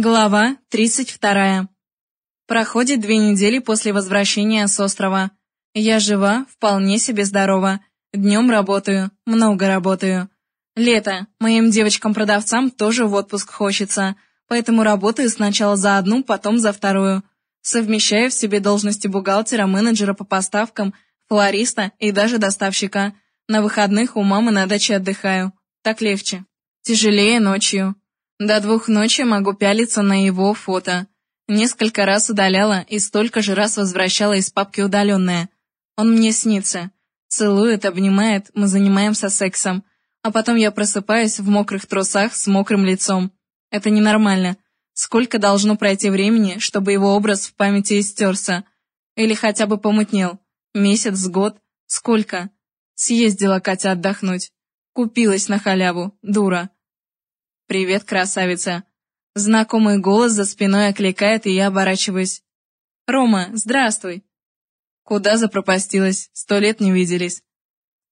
Глава 32. Проходит две недели после возвращения с острова. Я жива, вполне себе здорова. Днем работаю, много работаю. Лето, моим девочкам-продавцам тоже в отпуск хочется, поэтому работаю сначала за одну, потом за вторую. Совмещаю в себе должности бухгалтера, менеджера по поставкам, флориста и даже доставщика. На выходных у мамы на даче отдыхаю. Так легче. Тяжелее ночью. До двух ночи могу пялиться на его фото. Несколько раз удаляла и столько же раз возвращала из папки удаленное. Он мне снится. Целует, обнимает, мы занимаемся сексом. А потом я просыпаюсь в мокрых трусах с мокрым лицом. Это ненормально. Сколько должно пройти времени, чтобы его образ в памяти истерся? Или хотя бы помутнел? Месяц, год? Сколько? Съездила Катя отдохнуть. Купилась на халяву, дура. «Привет, красавица!» Знакомый голос за спиной окликает, и я оборачиваюсь. «Рома, здравствуй!» «Куда запропастилась? Сто лет не виделись!»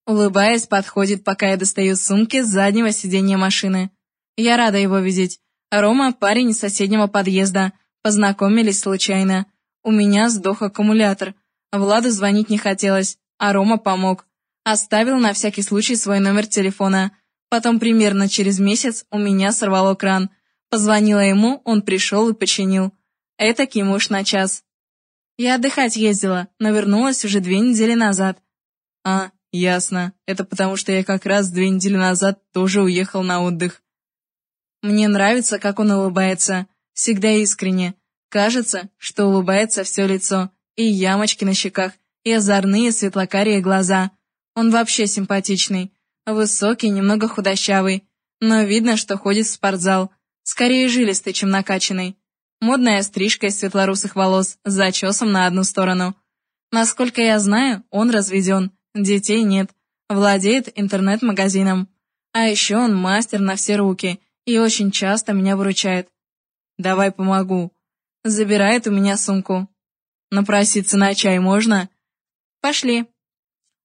Улыбаясь, подходит, пока я достаю сумки с заднего сиденья машины. Я рада его видеть. Рома – парень из соседнего подъезда. Познакомились случайно. У меня сдох аккумулятор. Владу звонить не хотелось, а Рома помог. Оставил на всякий случай свой номер телефона – Потом примерно через месяц у меня сорвало кран. Позвонила ему, он пришел и починил. Этакий муж на час. Я отдыхать ездила, но вернулась уже две недели назад. А, ясно. Это потому, что я как раз две недели назад тоже уехал на отдых. Мне нравится, как он улыбается. Всегда искренне. Кажется, что улыбается все лицо. И ямочки на щеках, и озорные светлокарие глаза. Он вообще симпатичный. Высокий, немного худощавый, но видно, что ходит в спортзал. Скорее жилистый, чем накачанный. Модная стрижка из светлорусых волос с зачесом на одну сторону. Насколько я знаю, он разведен, детей нет, владеет интернет-магазином. А еще он мастер на все руки и очень часто меня выручает. «Давай помогу». Забирает у меня сумку. «Напроситься на чай можно?» «Пошли».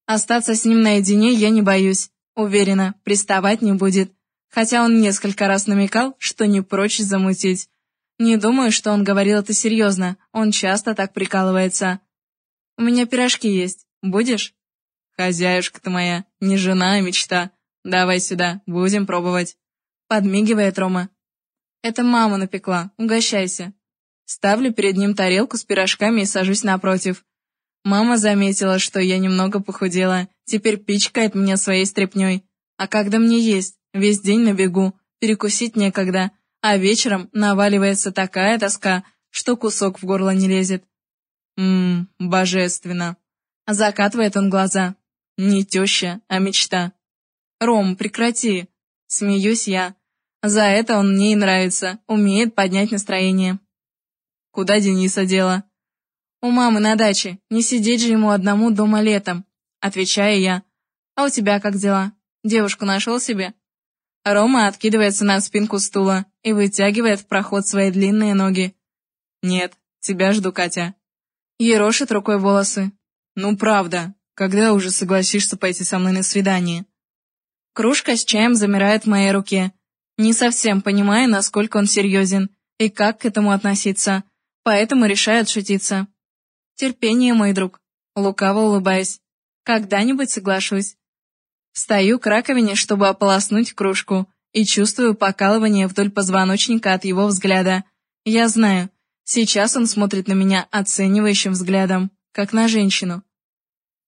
Остаться с ним наедине я не боюсь. Уверена, приставать не будет, хотя он несколько раз намекал, что не прочь замутить. Не думаю, что он говорил это серьезно, он часто так прикалывается. «У меня пирожки есть, будешь?» «Хозяюшка ты моя, не жена, а мечта. Давай сюда, будем пробовать». Подмигивает Рома. «Это мама напекла, угощайся». Ставлю перед ним тарелку с пирожками и сажусь напротив. Мама заметила, что я немного похудела, теперь пичкает меня своей стряпней. А когда мне есть? Весь день на бегу, перекусить некогда, а вечером наваливается такая тоска, что кусок в горло не лезет. Ммм, божественно. Закатывает он глаза. Не теща, а мечта. Ром, прекрати. Смеюсь я. За это он мне и нравится, умеет поднять настроение. Куда Дениса дела? «У мамы на даче, не сидеть же ему одному дома летом», отвечаю я. «А у тебя как дела? Девушку нашел себе?» Рома откидывается на спинку стула и вытягивает в проход свои длинные ноги. «Нет, тебя жду, Катя». Ерошит рукой волосы. «Ну правда, когда уже согласишься пойти со мной на свидание?» Кружка с чаем замирает в моей руке. Не совсем понимая, насколько он серьезен и как к этому относиться, поэтому решаю отшутиться. Терпение, мой друг. Лукаво улыбаясь. Когда-нибудь соглашусь. Встаю к раковине, чтобы ополоснуть кружку, и чувствую покалывание вдоль позвоночника от его взгляда. Я знаю, сейчас он смотрит на меня оценивающим взглядом, как на женщину.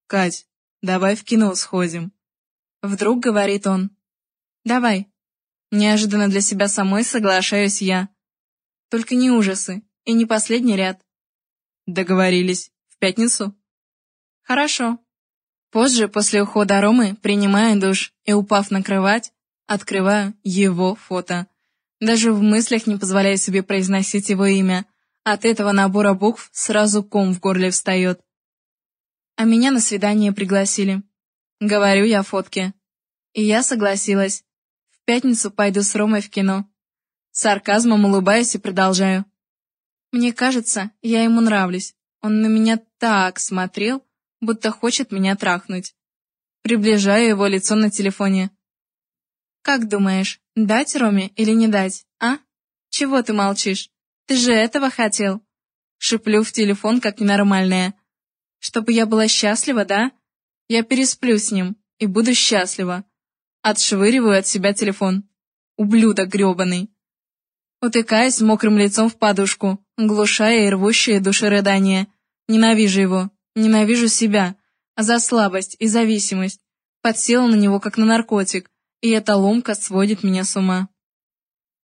«Кать, давай в кино сходим». Вдруг говорит он. «Давай». Неожиданно для себя самой соглашаюсь я. Только не ужасы и не последний ряд. Договорились. В пятницу? Хорошо. Позже, после ухода Ромы, принимаю душ и, упав на кровать, открываю его фото. Даже в мыслях не позволяю себе произносить его имя. От этого набора букв сразу ком в горле встает. А меня на свидание пригласили. Говорю я фотке. И я согласилась. В пятницу пойду с Ромой в кино. Сарказмом улыбаюсь и продолжаю. Мне кажется, я ему нравлюсь. Он на меня так смотрел, будто хочет меня трахнуть. Приближаю его лицо на телефоне. «Как думаешь, дать Роме или не дать, а?» Чего ты молчишь? Ты же этого хотел. Шиплю в телефон, как ненормальная. Чтобы я была счастлива, да? Я пересплю с ним и буду счастлива. Отшвыриваю от себя телефон. Ублюдок грёбаный. Утыкаясь мокрым лицом в подушку, глушая и рвущие души рыдания. Ненавижу его, ненавижу себя. За слабость и зависимость. Подсела на него, как на наркотик, и эта ломка сводит меня с ума.